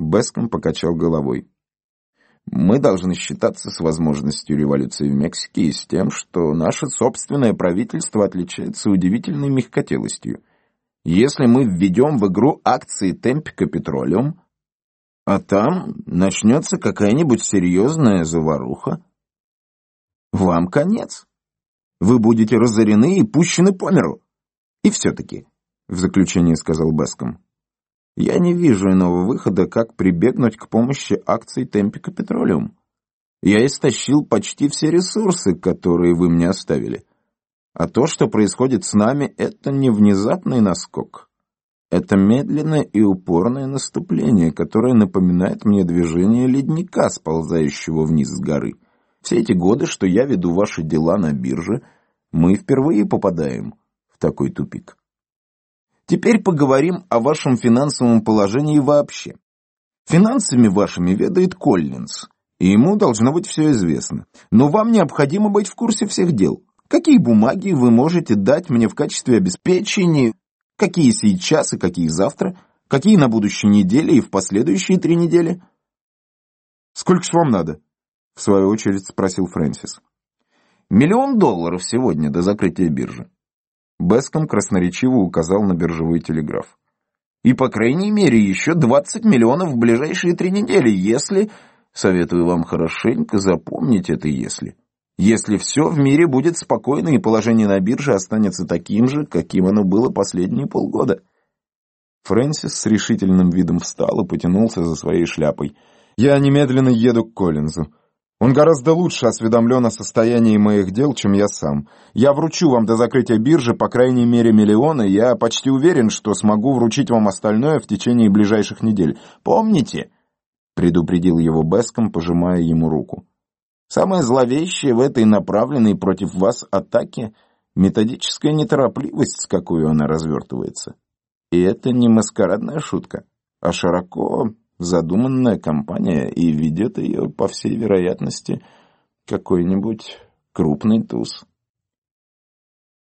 Беском покачал головой. Мы должны считаться с возможностью революции в Мексике и с тем, что наше собственное правительство отличается удивительной мягкотелостью. Если мы введем в игру акции Темпика Петролиум, а там начнется какая-нибудь серьезная заваруха, вам конец. Вы будете разорены и пущены по миру. И все-таки, в заключение сказал Беском, я не вижу иного выхода, как прибегнуть к помощи акций Темпика Петролиум. Я истощил почти все ресурсы, которые вы мне оставили. А то, что происходит с нами, это не внезапный наскок. Это медленное и упорное наступление, которое напоминает мне движение ледника, сползающего вниз с горы. Все эти годы, что я веду ваши дела на бирже, мы впервые попадаем в такой тупик. Теперь поговорим о вашем финансовом положении вообще. Финансами вашими ведает Коллинз, и ему должно быть все известно. Но вам необходимо быть в курсе всех дел. Какие бумаги вы можете дать мне в качестве обеспечения, какие сейчас и какие завтра, какие на будущей неделе и в последующие три недели? «Сколько ж вам надо?» — в свою очередь спросил Фрэнсис. «Миллион долларов сегодня до закрытия биржи. Беском красноречиво указал на биржевой телеграф. «И, по крайней мере, еще 20 миллионов в ближайшие три недели, если...» Советую вам хорошенько запомнить это «если». Если все в мире будет спокойно и положение на бирже останется таким же, каким оно было последние полгода. Фрэнсис с решительным видом встал и потянулся за своей шляпой. «Я немедленно еду к Коллинзу. Он гораздо лучше осведомлен о состоянии моих дел, чем я сам. Я вручу вам до закрытия биржи по крайней мере миллиона, и я почти уверен, что смогу вручить вам остальное в течение ближайших недель. Помните?» Предупредил его Беском, пожимая ему руку. «Самое зловещее в этой направленной против вас атаке — методическая неторопливость, с какой она развертывается. И это не маскарадная шутка, а широко задуманная компания, и ведет ее, по всей вероятности, какой-нибудь крупный туз.